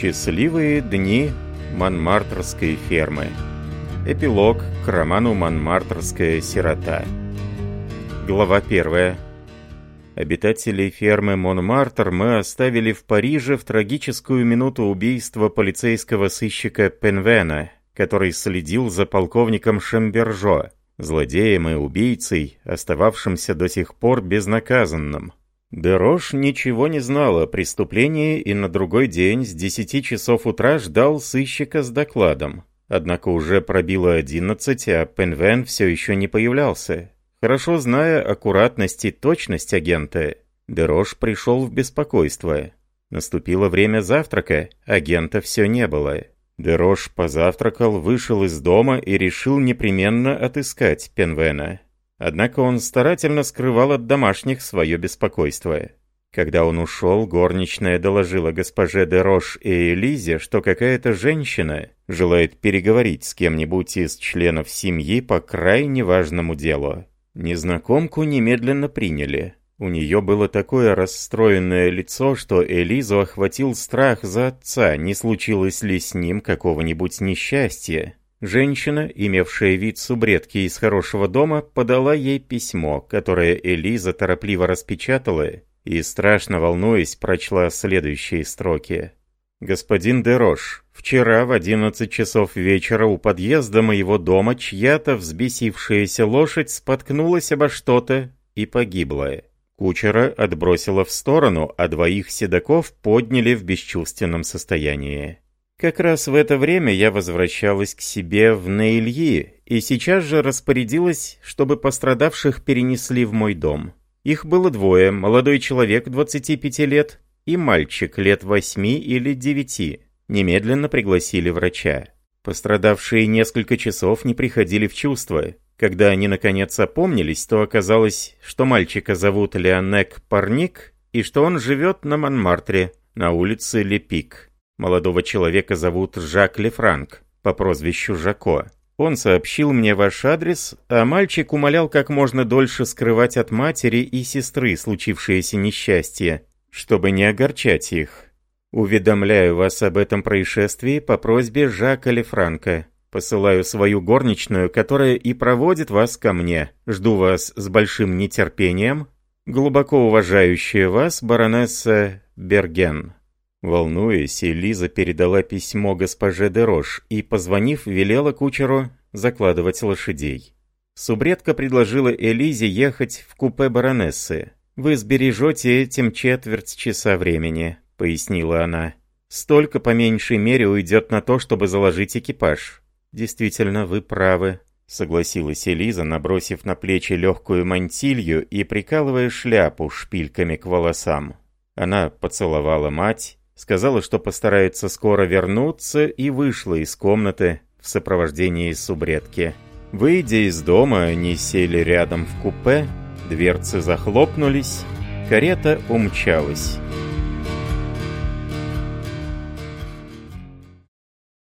Счастливые дни Монмартрской фермы. Эпилог к роману «Монмартрская сирота». Глава 1. Обитателей фермы Монмартр мы оставили в Париже в трагическую минуту убийства полицейского сыщика Пенвена, который следил за полковником Шамбержо, злодеем и убийцей, остававшимся до сих пор безнаказанным. Дерош ничего не знал о преступлении и на другой день с 10 часов утра ждал сыщика с докладом. Однако уже пробило 11, а Пенвен все еще не появлялся. Хорошо зная аккуратность и точность агента, Дерош пришел в беспокойство. Наступило время завтрака, агента все не было. Дерош позавтракал, вышел из дома и решил непременно отыскать Пенвена. Однако он старательно скрывал от домашних свое беспокойство. Когда он ушел, горничная доложила госпоже де Рош и Элизе, что какая-то женщина желает переговорить с кем-нибудь из членов семьи по крайне важному делу. Незнакомку немедленно приняли. У нее было такое расстроенное лицо, что Элизу охватил страх за отца, не случилось ли с ним какого-нибудь несчастья. Женщина, имевшая вид субредки из хорошего дома, подала ей письмо, которое Элиза торопливо распечатала и, страшно волнуясь, прочла следующие строки. «Господин Дерош, вчера в 11 часов вечера у подъезда моего дома чья-то взбесившаяся лошадь споткнулась обо что-то и погибла. Кучера отбросила в сторону, а двоих седаков подняли в бесчувственном состоянии. Как раз в это время я возвращалась к себе в Наильи, и сейчас же распорядилась, чтобы пострадавших перенесли в мой дом. Их было двое, молодой человек 25 лет и мальчик лет 8 или 9. Немедленно пригласили врача. Пострадавшие несколько часов не приходили в чувство. Когда они наконец опомнились, то оказалось, что мальчика зовут Леонек Парник и что он живет на Монмартре, на улице Лепик. Молодого человека зовут Жак Лефранк по прозвищу Жако. Он сообщил мне ваш адрес, а мальчик умолял как можно дольше скрывать от матери и сестры случившееся несчастье, чтобы не огорчать их. Уведомляю вас об этом происшествии по просьбе Жака Лефранка. Посылаю свою горничную, которая и проводит вас ко мне. Жду вас с большим нетерпением. Глубоко уважающая вас баронесса Берген. Волнуясь, Лиза передала письмо госпоже Дерош и, позвонив, велела кучеру закладывать лошадей. Субредка предложила Элизе ехать в купе баронессы. «Вы сбережете этим четверть часа времени», — пояснила она. «Столько по меньшей мере уйдет на то, чтобы заложить экипаж». «Действительно, вы правы», — согласилась Элиза, набросив на плечи легкую мантилью и прикалывая шляпу шпильками к волосам. Она поцеловала мать, сказала, что постарается скоро вернуться, и вышла из комнаты в сопровождении субредки. Выйдя из дома, они сели рядом в купе, дверцы захлопнулись, карета умчалась.